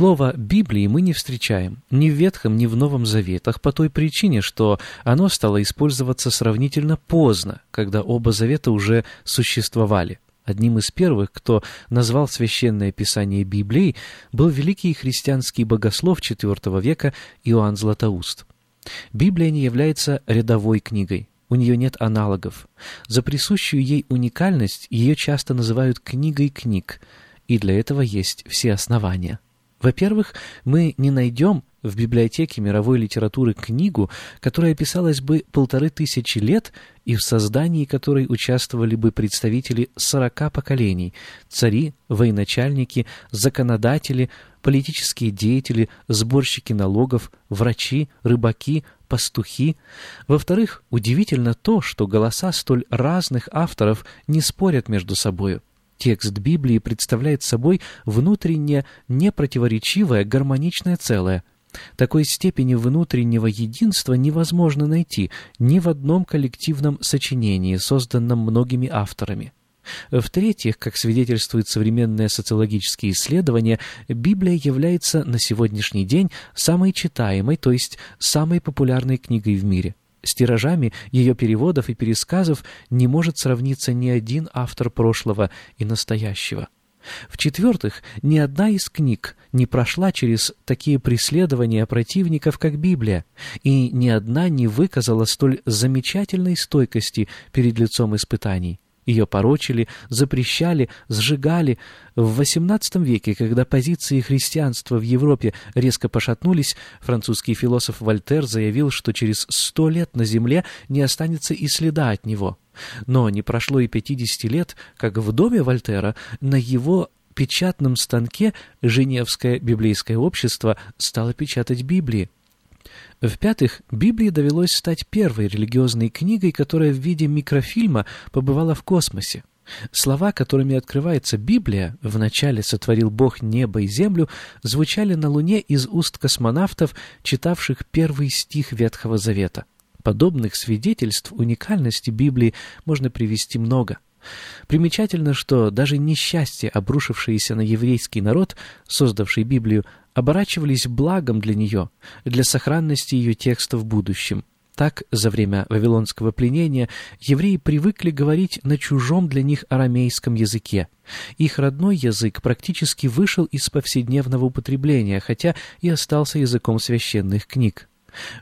Слово «Библии» мы не встречаем ни в Ветхом, ни в Новом Заветах по той причине, что оно стало использоваться сравнительно поздно, когда оба завета уже существовали. Одним из первых, кто назвал священное писание Библией, был великий христианский богослов IV века Иоанн Златоуст. Библия не является рядовой книгой, у нее нет аналогов. За присущую ей уникальность ее часто называют «книгой книг», и для этого есть все основания. Во-первых, мы не найдем в библиотеке мировой литературы книгу, которая писалась бы полторы тысячи лет и в создании которой участвовали бы представители сорока поколений – цари, военачальники, законодатели, политические деятели, сборщики налогов, врачи, рыбаки, пастухи. Во-вторых, удивительно то, что голоса столь разных авторов не спорят между собою. Текст Библии представляет собой внутренне непротиворечивое гармоничное целое. Такой степени внутреннего единства невозможно найти ни в одном коллективном сочинении, созданном многими авторами. В-третьих, как свидетельствуют современные социологические исследования, Библия является на сегодняшний день самой читаемой, то есть самой популярной книгой в мире. С тиражами ее переводов и пересказов не может сравниться ни один автор прошлого и настоящего. В-четвертых, ни одна из книг не прошла через такие преследования противников, как Библия, и ни одна не выказала столь замечательной стойкости перед лицом испытаний. Ее порочили, запрещали, сжигали. В XVIII веке, когда позиции христианства в Европе резко пошатнулись, французский философ Вольтер заявил, что через сто лет на Земле не останется и следа от него. Но не прошло и 50 лет, как в доме Вольтера на его печатном станке Женевское библейское общество стало печатать Библии. В-пятых, Библии довелось стать первой религиозной книгой, которая в виде микрофильма побывала в космосе. Слова, которыми открывается Библия «Вначале сотворил Бог небо и землю» звучали на Луне из уст космонавтов, читавших первый стих Ветхого Завета. Подобных свидетельств уникальности Библии можно привести много – Примечательно, что даже несчастья, обрушившиеся на еврейский народ, создавший Библию, оборачивались благом для нее, для сохранности ее текста в будущем. Так, за время вавилонского пленения евреи привыкли говорить на чужом для них арамейском языке. Их родной язык практически вышел из повседневного употребления, хотя и остался языком священных книг.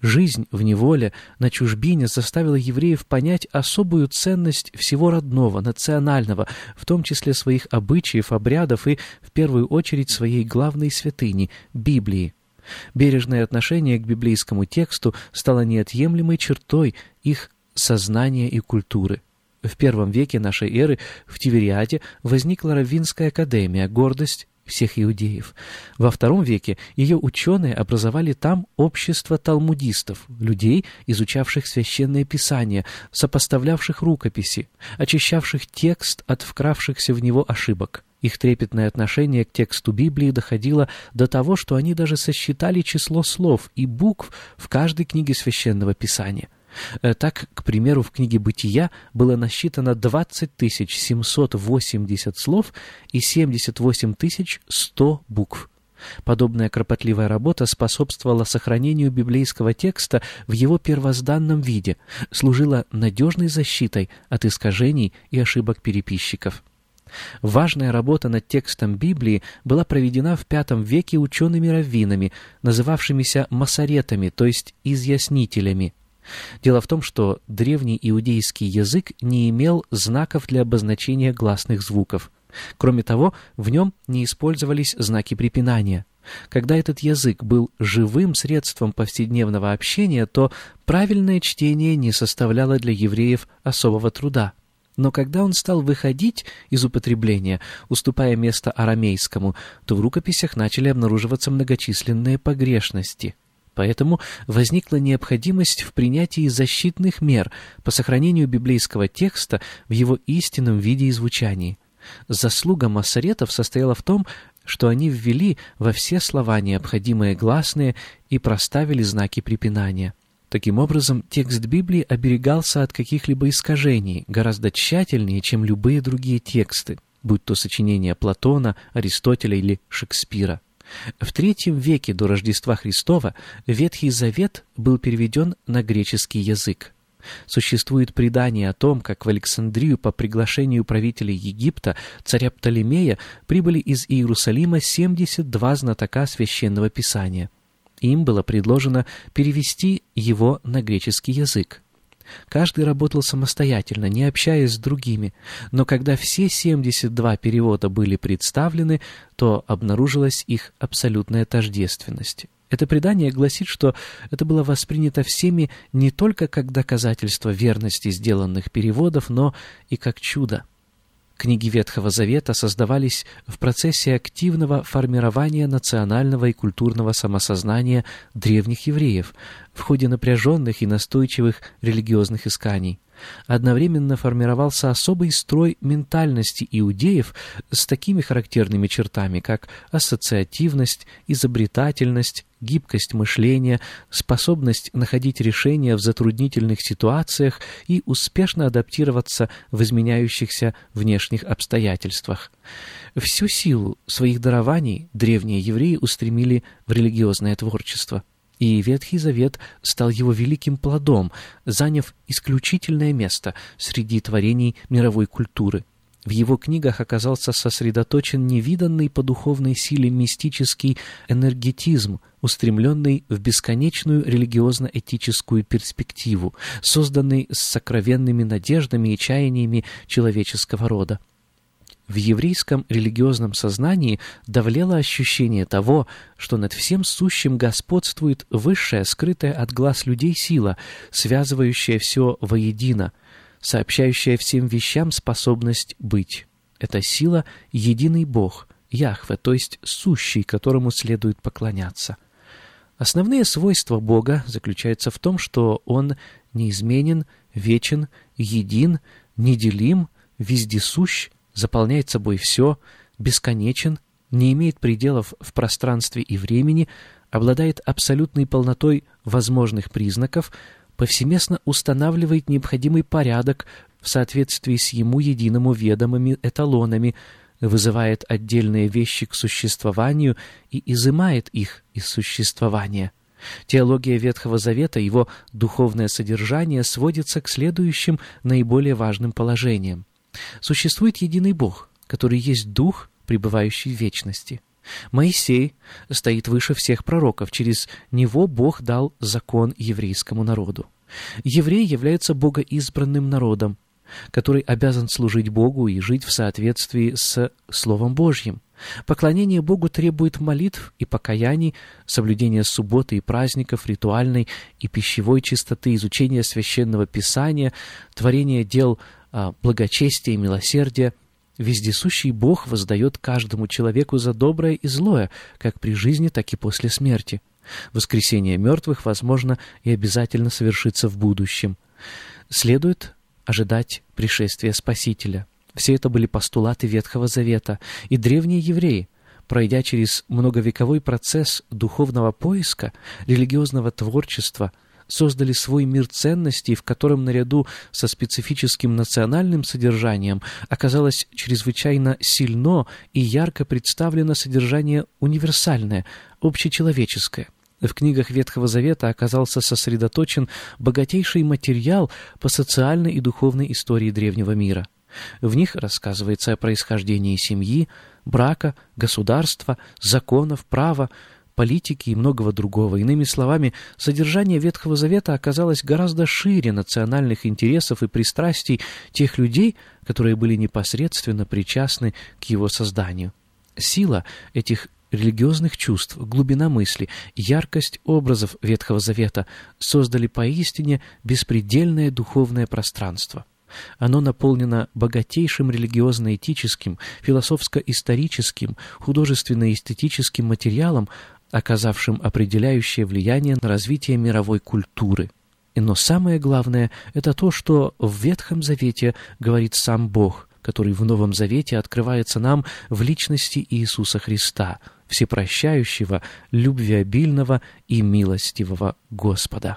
Жизнь в неволе на чужбине заставила евреев понять особую ценность всего родного, национального, в том числе своих обычаев, обрядов и, в первую очередь, своей главной святыни – Библии. Бережное отношение к библейскому тексту стало неотъемлемой чертой их сознания и культуры. В первом веке нашей эры в Тивериаде возникла Раввинская академия, гордость всех иудеев. Во втором веке ее ученые образовали там общество талмудистов, людей, изучавших священное писание, сопоставлявших рукописи, очищавших текст от вкравшихся в него ошибок. Их трепетное отношение к тексту Библии доходило до того, что они даже сосчитали число слов и букв в каждой книге священного писания. Э, так, к примеру, в книге «Бытия» было насчитано 20 780 слов и 78 100 букв. Подобная кропотливая работа способствовала сохранению библейского текста в его первозданном виде, служила надежной защитой от искажений и ошибок переписчиков. Важная работа над текстом Библии была проведена в V веке учеными-раввинами, называвшимися масоретами, то есть изъяснителями. Дело в том, что древний иудейский язык не имел знаков для обозначения гласных звуков. Кроме того, в нем не использовались знаки препинания. Когда этот язык был живым средством повседневного общения, то правильное чтение не составляло для евреев особого труда. Но когда он стал выходить из употребления, уступая место арамейскому, то в рукописях начали обнаруживаться многочисленные погрешности – Поэтому возникла необходимость в принятии защитных мер по сохранению библейского текста в его истинном виде и звучании. Заслуга массоретов состояла в том, что они ввели во все слова необходимые гласные и проставили знаки препинания. Таким образом, текст Библии оберегался от каких-либо искажений гораздо тщательнее, чем любые другие тексты, будь то сочинения Платона, Аристотеля или Шекспира. В третьем веке до Рождества Христова Ветхий Завет был переведен на греческий язык. Существует предание о том, как в Александрию по приглашению правителя Египта, царя Птолемея, прибыли из Иерусалима 72 знатока священного писания. Им было предложено перевести его на греческий язык. Каждый работал самостоятельно, не общаясь с другими, но когда все 72 перевода были представлены, то обнаружилась их абсолютная тождественность. Это предание гласит, что это было воспринято всеми не только как доказательство верности сделанных переводов, но и как чудо. Книги Ветхого Завета создавались в процессе активного формирования национального и культурного самосознания древних евреев в ходе напряженных и настойчивых религиозных исканий. Одновременно формировался особый строй ментальности иудеев с такими характерными чертами, как ассоциативность, изобретательность, гибкость мышления, способность находить решения в затруднительных ситуациях и успешно адаптироваться в изменяющихся внешних обстоятельствах. Всю силу своих дарований древние евреи устремили в религиозное творчество. И Ветхий Завет стал его великим плодом, заняв исключительное место среди творений мировой культуры. В его книгах оказался сосредоточен невиданный по духовной силе мистический энергетизм, устремленный в бесконечную религиозно-этическую перспективу, созданный с сокровенными надеждами и чаяниями человеческого рода. В еврейском религиозном сознании давлело ощущение того, что над всем сущим господствует высшая, скрытая от глаз людей сила, связывающая все воедино, сообщающая всем вещам способность быть. Эта сила — единый Бог, Яхве, то есть сущий, которому следует поклоняться. Основные свойства Бога заключаются в том, что Он неизменен, вечен, един, неделим, вездесущ, заполняет собой все, бесконечен, не имеет пределов в пространстве и времени, обладает абсолютной полнотой возможных признаков, повсеместно устанавливает необходимый порядок в соответствии с ему единому ведомыми эталонами, вызывает отдельные вещи к существованию и изымает их из существования. Теология Ветхого Завета, его духовное содержание сводится к следующим наиболее важным положениям. Существует единый Бог, который есть Дух, пребывающий в вечности. Моисей стоит выше всех пророков, через него Бог дал закон еврейскому народу. Еврей является богоизбранным народом, который обязан служить Богу и жить в соответствии с Словом Божьим. Поклонение Богу требует молитв и покаяний, соблюдения субботы и праздников, ритуальной и пищевой чистоты, изучения священного писания, творения дел а, благочестия и милосердия, вездесущий Бог воздает каждому человеку за доброе и злое, как при жизни, так и после смерти. Воскресение мертвых, возможно, и обязательно совершится в будущем. Следует ожидать пришествия Спасителя. Все это были постулаты Ветхого Завета, и древние евреи, пройдя через многовековой процесс духовного поиска, религиозного творчества – создали свой мир ценностей, в котором наряду со специфическим национальным содержанием оказалось чрезвычайно сильно и ярко представлено содержание универсальное, общечеловеческое. В книгах Ветхого Завета оказался сосредоточен богатейший материал по социальной и духовной истории древнего мира. В них рассказывается о происхождении семьи, брака, государства, законов, права, политики и многого другого. Иными словами, содержание Ветхого Завета оказалось гораздо шире национальных интересов и пристрастий тех людей, которые были непосредственно причастны к его созданию. Сила этих религиозных чувств, глубина мысли, яркость образов Ветхого Завета создали поистине беспредельное духовное пространство. Оно наполнено богатейшим религиозно-этическим, философско-историческим, художественно-эстетическим материалом, оказавшим определяющее влияние на развитие мировой культуры. Но самое главное – это то, что в Ветхом Завете говорит сам Бог, который в Новом Завете открывается нам в личности Иисуса Христа, всепрощающего, любвеобильного и милостивого Господа.